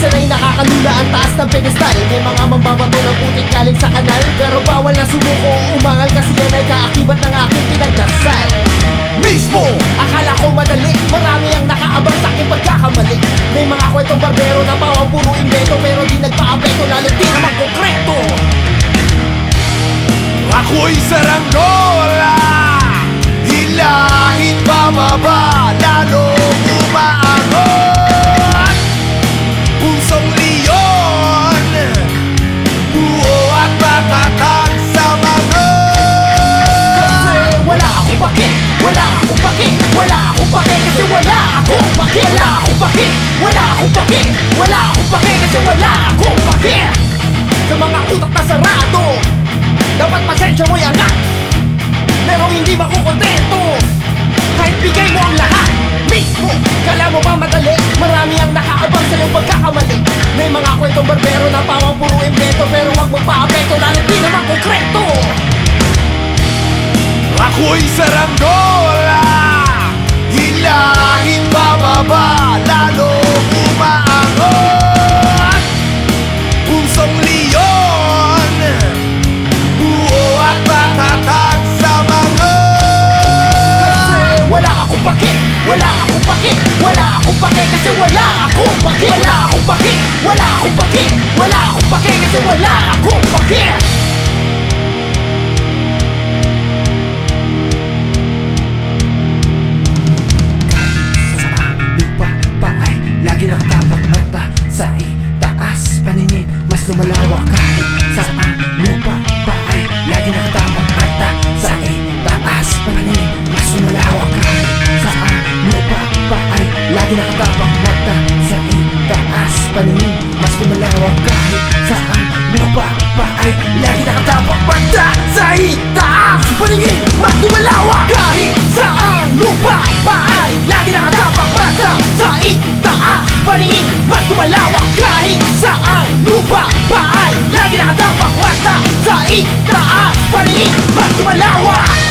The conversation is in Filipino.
Yan ay nakakalula ang taas ng pedestal. May mga mambabato ng putik galing sa kanal. Pero bawal na sumuko umangal Kasi yan ay kaakibat ng aking pinagdasal. Mismo! Akala ko madali Marami ang nakaabang sa aking pagkakamali. May mga kwentong barbero na bawang puro invento Pero di nagpa-apekto lalo di naman konkreto. Ako'y saranggola Hilahin bababa Wala akong pake Wala akong pake Wala akong pake Kasi wala akong pake Sa mga utak na sarado Dapat pasensya mo'y angat Pero hindi makukontento Kahit bigay mo ang lahat Mismo Kala mo ba madali? Marami ang nakaabang sa iyong pagkakamali May mga kwentong barbero na pawang puro invento Pero wag mo pa-apekto Lalo di naman konkreto Ako'y saranggola Hilahin bababa Lalo umaangot Pusong leon. Buo at matatag sa mga Kasi wala akong pake Wala akong pake Wala akong pake. Kasi wala akong pake Wala akong pake Wala akong pake Wala akong pake. Kasi wala akong pake Sa itaas, paningin Mas lumalawak kahit saan. Lupa, paay, lagi nakatapak mata Sa itaas, paningin Mas lumalawak kahit saan. Lupa, paay, lagi nakatapak mata Sa itaas, paningin Mas lumalawak kahit saan. Lupa, paay, lagi nakatapak mata Sa itaas, paningin Mas lumalawak kahit saan. Lupa, paay, lagi Lupa, paay, lagi nakatapak mata Sa itaas, paningin Mas lumalawak